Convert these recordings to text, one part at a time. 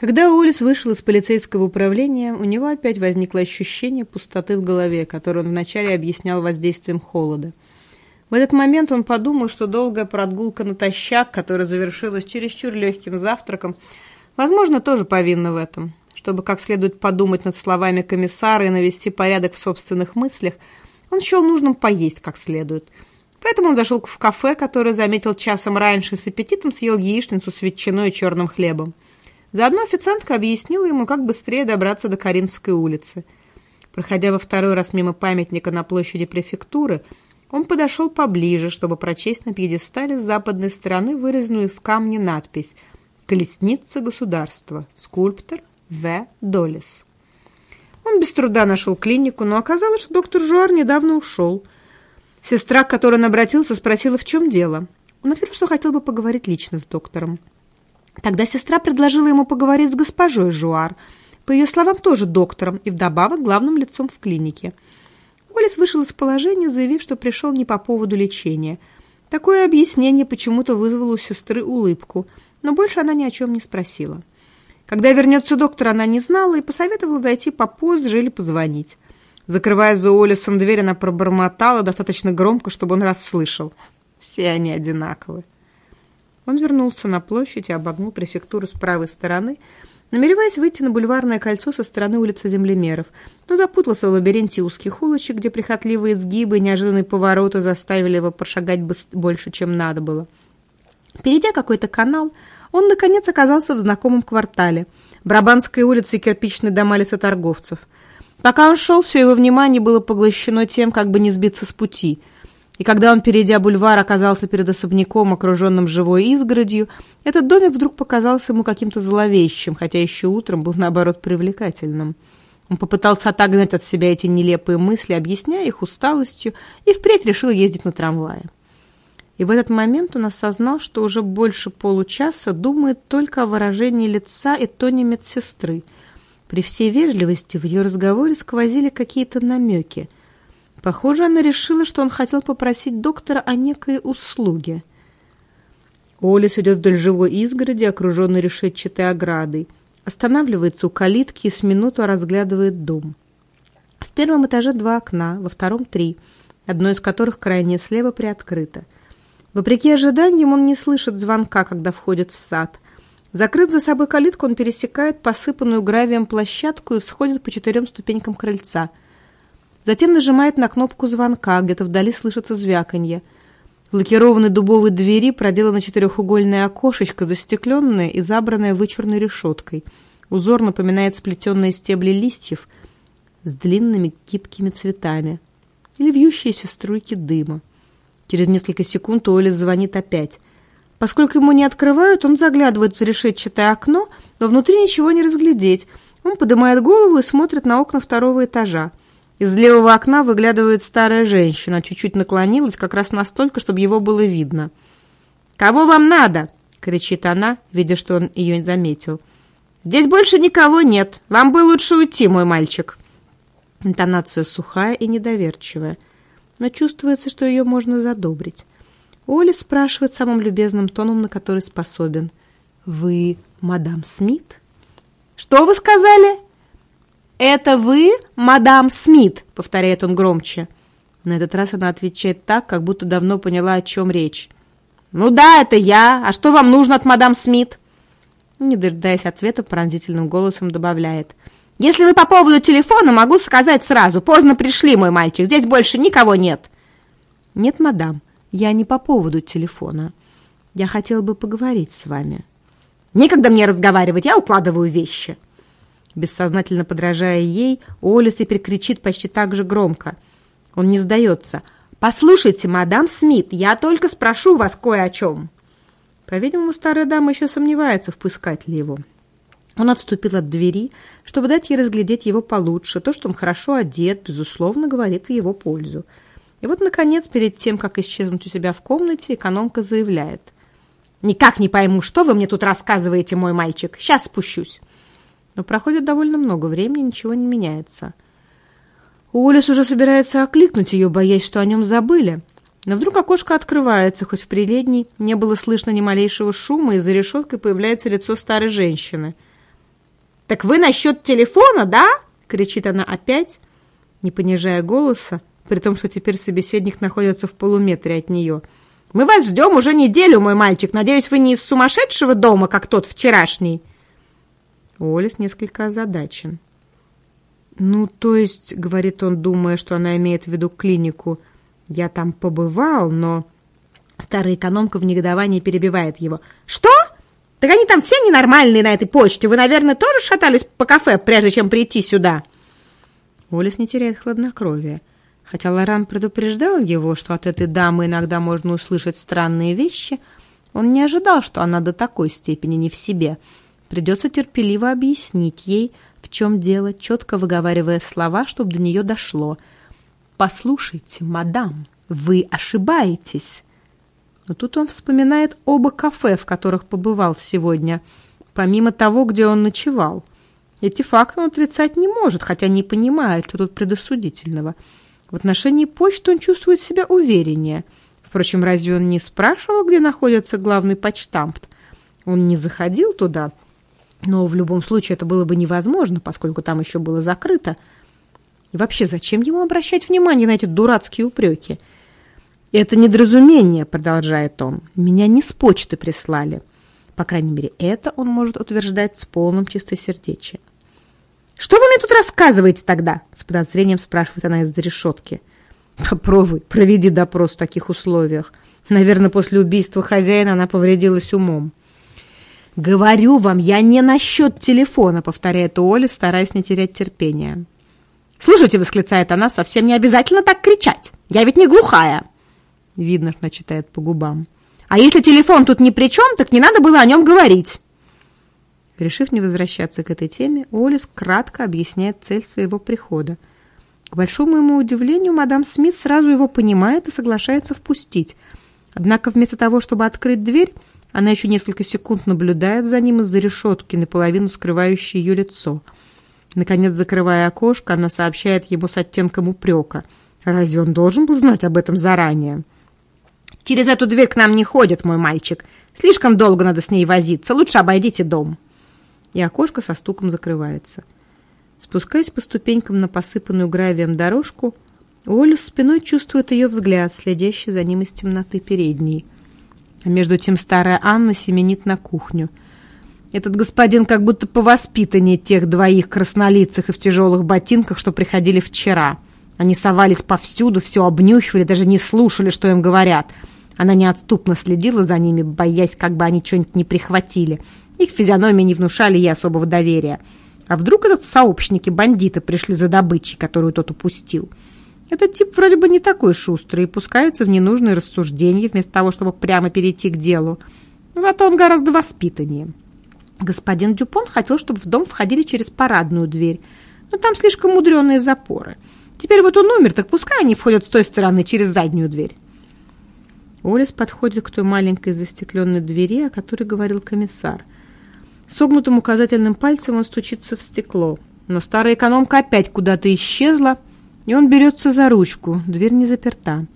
Когда Уоллес вышел из полицейского управления, у него опять возникло ощущение пустоты в голове, которое он вначале объяснял воздействием холода. В этот момент он подумал, что долгая прогулка натощак, которая завершилась чересчур легким завтраком, возможно, тоже повинна в этом. Чтобы как следует подумать над словами комиссара и навести порядок в собственных мыслях, он счел нужным поесть как следует. Поэтому он зашел в кафе, которое заметил часом раньше, и с аппетитом съел яичницу с ветчиной и черным хлебом. Заодно официантка объяснила ему, как быстрее добраться до Каринской улицы. Проходя во второй раз мимо памятника на площади префектуры, он подошел поближе, чтобы прочесть на пьедестале с западной стороны вырезанную в камне надпись «Колесница государства. Скульптор В. Долис». Он без труда нашел клинику, но оказалось, что доктор Жуар недавно ушел. Сестра, к которой он обратился, спросила, в чем дело. Он ответил, что хотел бы поговорить лично с доктором. Тогда сестра предложила ему поговорить с госпожой Жуар, по ее словам, тоже доктором и вдобавок главным лицом в клинике. Уоллес вышел из положения, заявив, что пришел не по поводу лечения. Такое объяснение почему-то вызвало у сестры улыбку, но больше она ни о чем не спросила. Когда вернется доктор, она не знала и посоветовала зайти попозже или позвонить. Закрывая за Уоллесом дверь, она пробормотала достаточно громко, чтобы он расслышал. Все они одинаковы. Он вернулся на площадь и обогнул префектуру с правой стороны, намереваясь выйти на бульварное кольцо со стороны улицы Землемеров, но запутался в лабиринте узких улочек, где прихотливые изгибы и неожиданные повороты заставили его прошагать больше, чем надо было. Перейдя какой-то канал, он, наконец, оказался в знакомом квартале – Брабанской улице и кирпичные дома лесоторговцев. Пока он шел, все его внимание было поглощено тем, как бы не сбиться с пути – и когда он, перейдя бульвар, оказался перед особняком, окруженным живой изгородью, этот домик вдруг показался ему каким-то зловещим, хотя еще утром был, наоборот, привлекательным. Он попытался отогнать от себя эти нелепые мысли, объясняя их усталостью, и впредь решил ездить на трамвае. И в этот момент он осознал, что уже больше получаса думает только о выражении лица и тоне медсестры. При всей вежливости в ее разговоре сквозили какие-то намеки – Похоже, она решила, что он хотел попросить доктора о некой услуге. Олис идет вдоль живой изгороди, окруженной решетчатой оградой. Останавливается у калитки и с минуту разглядывает дом. В первом этаже два окна, во втором три, одно из которых крайне слева приоткрыто. Вопреки ожиданиям он не слышит звонка, когда входит в сад. Закрыв за собой калитку, он пересекает посыпанную гравием площадку и всходит по четырем ступенькам крыльца – Затем нажимает на кнопку звонка, где-то вдали слышится звяканье. В лакированной дубовой двери проделано четырехугольное окошечко, застекленное и забранное вычурной решеткой. Узор напоминает сплетенные стебли листьев с длинными гибкими цветами или вьющиеся струйки дыма. Через несколько секунд Уоллес звонит опять. Поскольку ему не открывают, он заглядывает в решетчатое окно, но внутри ничего не разглядеть. Он поднимает голову и смотрит на окна второго этажа. Из левого окна выглядывает старая женщина, чуть-чуть наклонилась, как раз настолько, чтобы его было видно. «Кого вам надо?» — кричит она, видя, что он ее заметил. «Здесь больше никого нет. Вам бы лучше уйти, мой мальчик». Интонация сухая и недоверчивая, но чувствуется, что ее можно задобрить. Оля спрашивает самым любезным тоном, на который способен. «Вы мадам Смит?» «Что вы сказали?» «Это вы, мадам Смит?» — повторяет он громче. На этот раз она отвечает так, как будто давно поняла, о чем речь. «Ну да, это я. А что вам нужно от мадам Смит?» Не дожидаясь ответа, пронзительным голосом добавляет. «Если вы по поводу телефона, могу сказать сразу. Поздно пришли, мой мальчик. Здесь больше никого нет». «Нет, мадам, я не по поводу телефона. Я хотела бы поговорить с вами». «Некогда мне разговаривать, я укладываю вещи». Бессознательно подражая ей, Олис теперь кричит почти так же громко. Он не сдается. «Послушайте, мадам Смит, я только спрошу вас кое о чем». По-видимому, старая дама еще сомневается, впускать ли его. Он отступил от двери, чтобы дать ей разглядеть его получше. То, что он хорошо одет, безусловно, говорит в его пользу. И вот, наконец, перед тем, как исчезнуть у себя в комнате, экономка заявляет. «Никак не пойму, что вы мне тут рассказываете, мой мальчик. Сейчас спущусь». Но проходит довольно много времени, ничего не меняется. Уоллес уже собирается окликнуть ее, боясь, что о нем забыли. Но вдруг окошко открывается, хоть в приледней не было слышно ни малейшего шума, и за решеткой появляется лицо старой женщины. «Так вы насчет телефона, да?» — кричит она опять, не понижая голоса, при том, что теперь собеседник находится в полуметре от нее. «Мы вас ждем уже неделю, мой мальчик. Надеюсь, вы не из сумасшедшего дома, как тот вчерашний?» Олес несколько озадачен. «Ну, то есть, — говорит он, думая, что она имеет в виду клинику, — я там побывал, но...» Старая экономка в негодовании перебивает его. «Что? Так они там все ненормальные на этой почте. Вы, наверное, тоже шатались по кафе, прежде чем прийти сюда?» Олес не теряет хладнокровия. Хотя Лоран предупреждал его, что от этой дамы иногда можно услышать странные вещи, он не ожидал, что она до такой степени не в себе. Придется терпеливо объяснить ей, в чем дело, четко выговаривая слова, чтобы до нее дошло. «Послушайте, мадам, вы ошибаетесь». Но тут он вспоминает оба кафе, в которых побывал сегодня, помимо того, где он ночевал. Эти факты он отрицать не может, хотя не понимает, что тут предосудительного. В отношении почты он чувствует себя увереннее. Впрочем, разве он не спрашивал, где находится главный почтамт? Он не заходил туда, но в любом случае это было бы невозможно, поскольку там еще было закрыто. И вообще, зачем ему обращать внимание на эти дурацкие упреки? «Это недоразумение», — продолжает он. «Меня не с почты прислали». По крайней мере, это он может утверждать с полным чистосердечием. «Что вы мне тут рассказываете тогда?» С подозрением спрашивает она из-за решетки. «Попробуй, проведи допрос в таких условиях. Наверное, после убийства хозяина она повредилась умом». «Говорю вам, я не насчет телефона», — повторяет Оля, стараясь не терять терпения. «Слушайте», — восклицает она, — «совсем не обязательно так кричать. Я ведь не глухая». Видно, что она читает по губам. «А если телефон тут ни при чем, так не надо было о нем говорить». Решив не возвращаться к этой теме, Олис кратко объясняет цель своего прихода. К большому ему удивлению, мадам Смит сразу его понимает и соглашается впустить. Однако вместо того, чтобы открыть дверь, она еще несколько секунд наблюдает за ним из-за решетки, наполовину скрывающей ее лицо. Наконец, закрывая окошко, она сообщает ему с оттенком упрека. «Разве он должен был знать об этом заранее?» «Через эту дверь к нам не ходит, мой мальчик. Слишком долго надо с ней возиться. Лучше обойдите дом» и окошко со стуком закрывается. Спускаясь по ступенькам на посыпанную гравием дорожку, Оля спиной чувствует ее взгляд, следящий за ним из темноты передней. А между тем старая Анна семенит на кухню. Этот господин как будто по воспитанию тех двоих краснолицых и в тяжелых ботинках, что приходили вчера. Они совались повсюду, все обнюхивали, даже не слушали, что им говорят. Она неотступно следила за ними, боясь, как бы они что-нибудь не прихватили — их физиономии не внушали ей особого доверия. А вдруг этот сообщники бандита пришли за добычей, которую тот упустил? Этот тип вроде бы не такой шустрый и пускается в ненужные рассуждения, вместо того, чтобы прямо перейти к делу. Зато он гораздо воспитаннее. Господин Дюпон хотел, чтобы в дом входили через парадную дверь, но там слишком мудреные запоры. Теперь вот он умер, так пускай они входят с той стороны, через заднюю дверь. Олес подходит к той маленькой застекленной двери, о которой говорил комиссар – Согнутым указательным пальцем он стучится в стекло. Но старая экономка опять куда-то исчезла, и он берется за ручку. Дверь не заперта.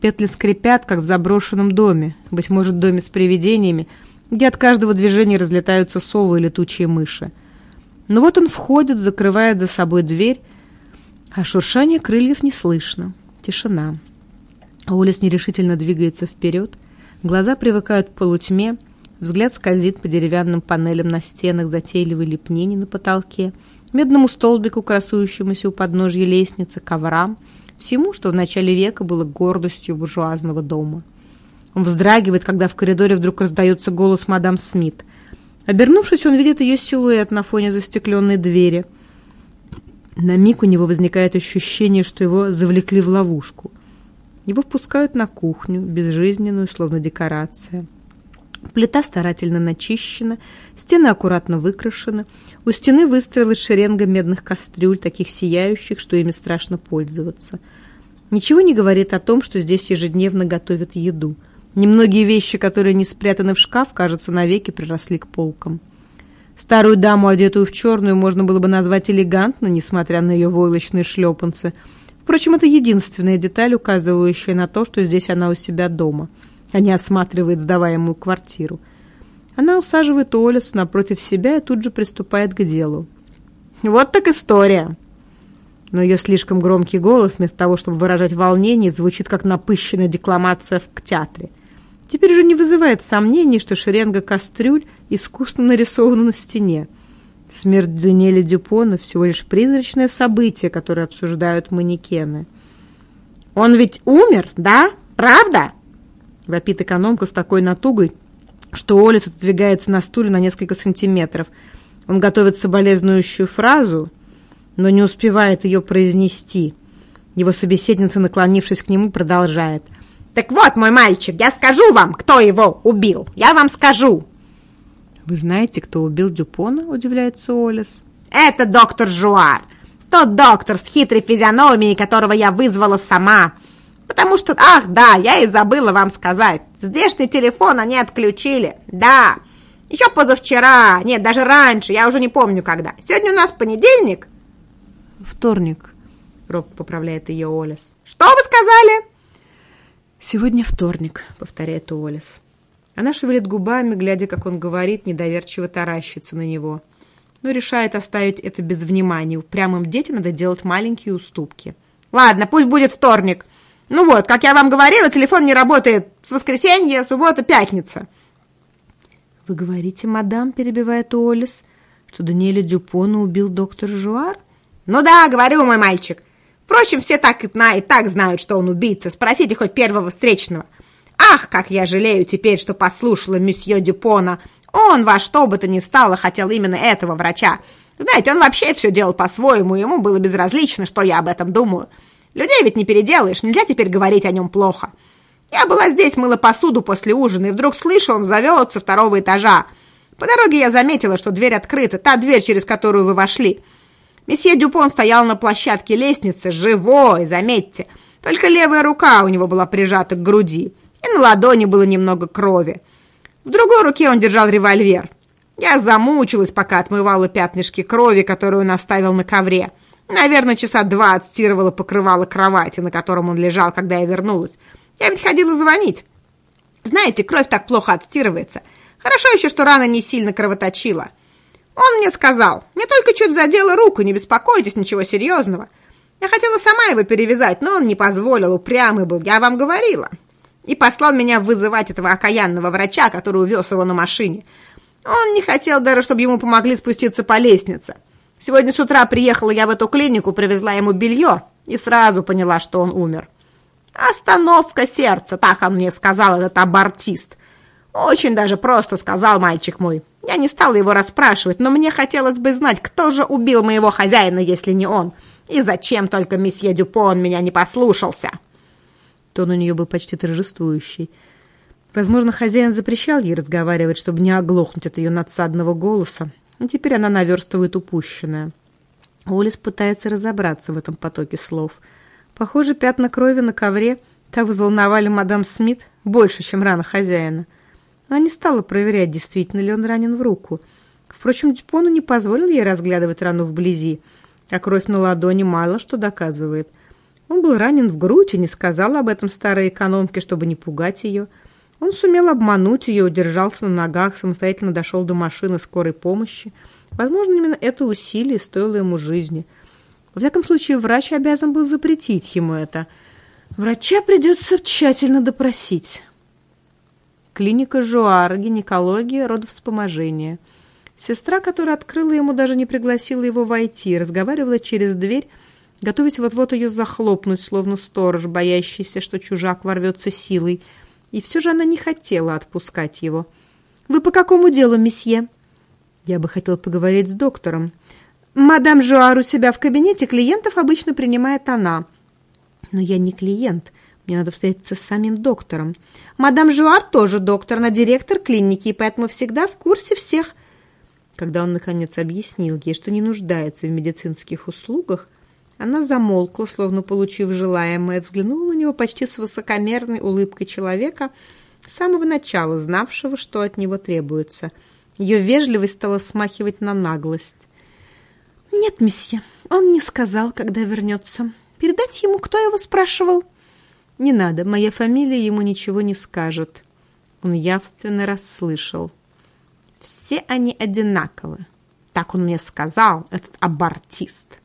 Петли скрипят, как в заброшенном доме, быть может, доме с привидениями, где от каждого движения разлетаются совы и летучие мыши. Но вот он входит, закрывает за собой дверь, а шуршание крыльев не слышно. Тишина. Олес нерешительно двигается вперед, глаза привыкают к полутьме, Взгляд скользит по деревянным панелям на стенах, затейливой лепнини на потолке, медному столбику, красующемуся у подножья лестницы, коврам, всему, что в начале века было гордостью буржуазного дома. Он вздрагивает, когда в коридоре вдруг раздается голос мадам Смит. Обернувшись, он видит ее силуэт на фоне застекленной двери. На миг у него возникает ощущение, что его завлекли в ловушку. Его впускают на кухню, безжизненную, словно декорация. Плита старательно начищена, стены аккуратно выкрашены. У стены выстроилась шеренга медных кастрюль, таких сияющих, что ими страшно пользоваться. Ничего не говорит о том, что здесь ежедневно готовят еду. Немногие вещи, которые не спрятаны в шкаф, кажется, навеки приросли к полкам. Старую даму, одетую в черную, можно было бы назвать элегантно, несмотря на ее войлочные шлепанцы. Впрочем, это единственная деталь, указывающая на то, что здесь она у себя дома – а не осматривает сдаваемую квартиру. Она усаживает Олес напротив себя и тут же приступает к делу. Вот так история!» Но ее слишком громкий голос, вместо того, чтобы выражать волнение, звучит как напыщенная декламация в театре. Теперь уже не вызывает сомнений, что шеренга кастрюль искусно нарисована на стене. Смерть Даниэля Дюпона всего лишь призрачное событие, которое обсуждают манекены. «Он ведь умер, да? Правда?» Вопит экономка с такой натугой, что Олес отодвигается на стуле на несколько сантиметров. Он готовит соболезнующую фразу, но не успевает ее произнести. Его собеседница, наклонившись к нему, продолжает. «Так вот, мой мальчик, я скажу вам, кто его убил. Я вам скажу. «Вы знаете, кто убил Дюпона?» – удивляется Олес. «Это доктор Жуар. Тот доктор с хитрой физиономией, которого я вызвала сама. Потому что, ах, да, я и забыла вам сказать. Здешний телефон они отключили. Да, еще позавчера. Нет, даже раньше, я уже не помню когда. Сегодня у нас понедельник?» «Вторник», – робко поправляет ее Олес. «Что вы сказали?» «Сегодня вторник», – повторяет Олес. Она шевелит губами, глядя, как он говорит, недоверчиво таращится на него. Но решает оставить это без внимания. Упрямым детям надо делать маленькие уступки. «Ладно, пусть будет вторник. Ну вот, как я вам говорила, телефон не работает с воскресенья, суббота, пятница». «Вы говорите, мадам, — перебивает Уоллес, — что Даниэля Дюпона убил доктор Жуар?» «Ну да, говорю, мой мальчик. Впрочем, все так и, и так знают, что он убийца. Спросите хоть первого встречного». Ах, как я жалею теперь, что послушала месье Дюпона. Он во что бы то ни стало хотел именно этого врача. Знаете, он вообще все делал по-своему, ему было безразлично, что я об этом думаю. Людей ведь не переделаешь, нельзя теперь говорить о нем плохо. Я была здесь, мыла посуду после ужина, и вдруг слышу, он зовет со второго этажа. По дороге я заметила, что дверь открыта, та дверь, через которую вы вошли. Месье Дюпон стоял на площадке лестницы, живой, заметьте. Только левая рука у него была прижата к груди и на ладони было немного крови. В другой руке он держал револьвер. Я замучилась, пока отмывала пятнышки крови, которую он оставил на ковре. Наверное, часа два отстирывала покрывало кровати, на котором он лежал, когда я вернулась. Я ведь ходила звонить. Знаете, кровь так плохо отстирывается. Хорошо еще, что рана не сильно кровоточила. Он мне сказал, мне только чуть задела руку, не беспокойтесь, ничего серьезного. Я хотела сама его перевязать, но он не позволил, упрямый был, я вам говорила и послал меня вызывать этого окаянного врача, который увез его на машине. Он не хотел даже, чтобы ему помогли спуститься по лестнице. Сегодня с утра приехала я в эту клинику, привезла ему белье и сразу поняла, что он умер. «Остановка сердца», так он мне сказал, этот абортист. Очень даже просто сказал мальчик мой. Я не стала его расспрашивать, но мне хотелось бы знать, кто же убил моего хозяина, если не он, и зачем только месье Дюпон меня не послушался». Тон у нее был почти торжествующий. Возможно, хозяин запрещал ей разговаривать, чтобы не оглохнуть от ее надсадного голоса. И теперь она наверстывает упущенное. Олис пытается разобраться в этом потоке слов. Похоже, пятна крови на ковре так взволновали мадам Смит больше, чем рана хозяина. Она не стала проверять, действительно ли он ранен в руку. Впрочем, Дюпону не позволил ей разглядывать рану вблизи, а кровь на ладони мало что доказывает – он был ранен в грудь и не сказал об этом старой экономке, чтобы не пугать ее. Он сумел обмануть ее, удержался на ногах, самостоятельно дошел до машины скорой помощи. Возможно, именно это усилие стоило ему жизни. Во всяком случае, врач обязан был запретить ему это. Врача придется тщательно допросить. Клиника Жуара, гинекология, родовспоможение. Сестра, которая открыла ему, даже не пригласила его войти, разговаривала через дверь, готовясь вот-вот ее захлопнуть, словно сторож, боящийся, что чужак ворвется силой. И все же она не хотела отпускать его. «Вы по какому делу, месье?» «Я бы хотел поговорить с доктором». «Мадам Жуар у себя в кабинете, клиентов обычно принимает она». «Но я не клиент, мне надо встретиться с самим доктором». «Мадам Жуар тоже доктор, она директор клиники, и поэтому всегда в курсе всех». Когда он, наконец, объяснил ей, что не нуждается в медицинских услугах, она замолкла, словно получив желаемое, взглянула на него почти с высокомерной улыбкой человека, с самого начала знавшего, что от него требуется. Ее вежливость стала смахивать на наглость. «Нет, месье, он не сказал, когда вернется. Передать ему, кто его спрашивал?» «Не надо, моя фамилия ему ничего не скажет». Он явственно расслышал. «Все они одинаковы. Так он мне сказал, этот абортист.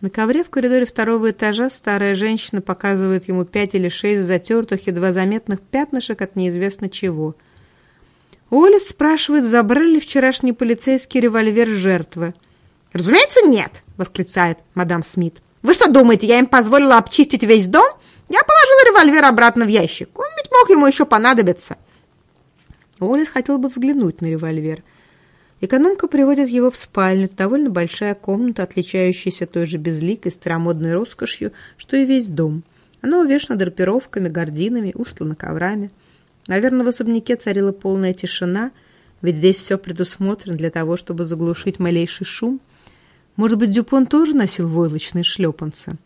На ковре в коридоре второго этажа старая женщина показывает ему пять или шесть затертых, едва заметных пятнышек от неизвестно чего. Уоллес спрашивает, забрали ли вчерашний полицейский револьвер жертвы. «Разумеется, нет!» — восклицает мадам Смит. «Вы что думаете, я им позволила обчистить весь дом? Я положила револьвер обратно в ящик. Он ведь мог ему еще понадобиться». Уоллес хотел бы взглянуть на револьвер — Экономка приводит его в спальню, довольно большая комната, отличающаяся той же безликой старомодной роскошью, что и весь дом. Она увешана драпировками, гардинами, устлана коврами. Наверное, в особняке царила полная тишина, ведь здесь все предусмотрено для того, чтобы заглушить малейший шум. Может быть, Дюпон тоже носил войлочные шлепанцы?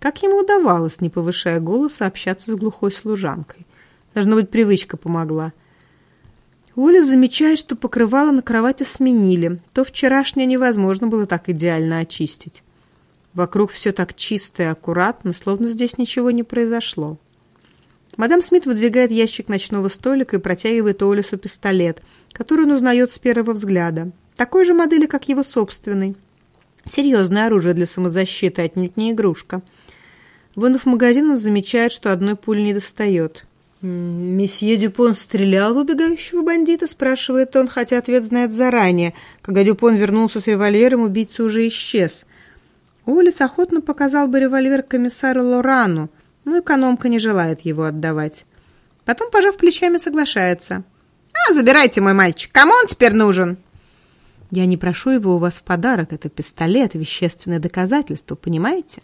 Как ему удавалось, не повышая голоса, общаться с глухой служанкой? Должно быть, привычка помогла – Оля замечает, что покрывало на кровати сменили. То вчерашнее невозможно было так идеально очистить. Вокруг все так чисто и аккуратно, словно здесь ничего не произошло. Мадам Смит выдвигает ящик ночного столика и протягивает Олесу пистолет, который он узнает с первого взгляда. Такой же модели, как его собственный. Серьезное оружие для самозащиты, отнюдь не игрушка. Вынув магазин, он замечает, что одной пули не достает. «Месье Дюпон стрелял в убегающего бандита?» – спрашивает он, хотя ответ знает заранее. Когда Дюпон вернулся с револьвером, убийца уже исчез. Уоллес охотно показал бы револьвер комиссару Лорану, но экономка не желает его отдавать. Потом, пожав плечами, соглашается. «А, забирайте, мой мальчик, кому он теперь нужен?» «Я не прошу его у вас в подарок, это пистолет, вещественное доказательство, понимаете?»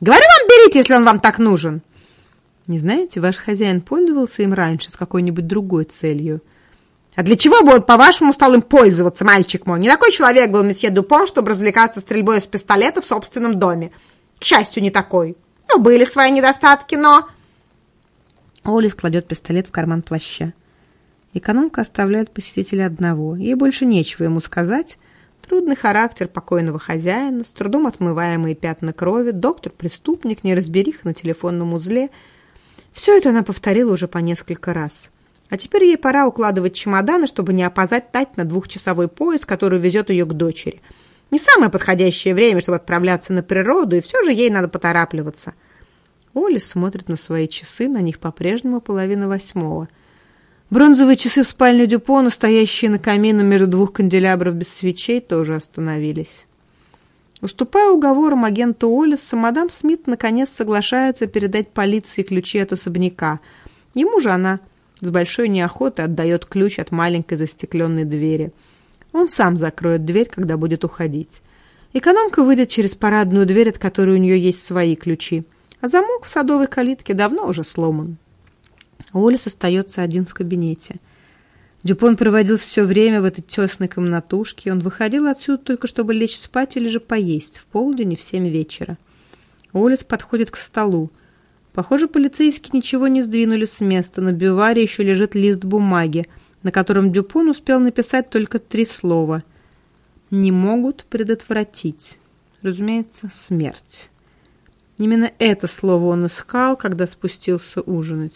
«Говорю вам, берите, если он вам так нужен!» Не знаете, ваш хозяин пользовался им раньше с какой-нибудь другой целью? А для чего бы он, по-вашему, стал им пользоваться, мальчик мой? Не такой человек был месье Дупон, чтобы развлекаться стрельбой из пистолета в собственном доме. К счастью, не такой. Ну, были свои недостатки, но... Олис кладет пистолет в карман плаща. Экономка оставляет посетителя одного. Ей больше нечего ему сказать. Трудный характер покойного хозяина, с трудом отмываемые пятна крови, доктор-преступник, неразбериха на телефонном узле — все это она повторила уже по несколько раз. А теперь ей пора укладывать чемоданы, чтобы не опоздать тать на двухчасовой поезд, который везет ее к дочери. Не самое подходящее время, чтобы отправляться на природу, и все же ей надо поторапливаться. Оля смотрит на свои часы, на них по-прежнему половина восьмого. Бронзовые часы в спальне Дюпона, стоящие на камину между двух канделябров без свечей, тоже остановились. Уступая уговорам агента Уоллеса, мадам Смит наконец соглашается передать полиции ключи от особняка. Ему же она с большой неохотой отдает ключ от маленькой застекленной двери. Он сам закроет дверь, когда будет уходить. Экономка выйдет через парадную дверь, от которой у нее есть свои ключи. А замок в садовой калитке давно уже сломан. Уоллес остается один в кабинете. Дюпон проводил все время в этой тесной комнатушке. Он выходил отсюда только чтобы лечь спать или же поесть в полдень и в семь вечера. Улиц подходит к столу. Похоже, полицейские ничего не сдвинули с места. На бюваре еще лежит лист бумаги, на котором Дюпон успел написать только три слова. «Не могут предотвратить». Разумеется, смерть. Именно это слово он искал, когда спустился ужинать.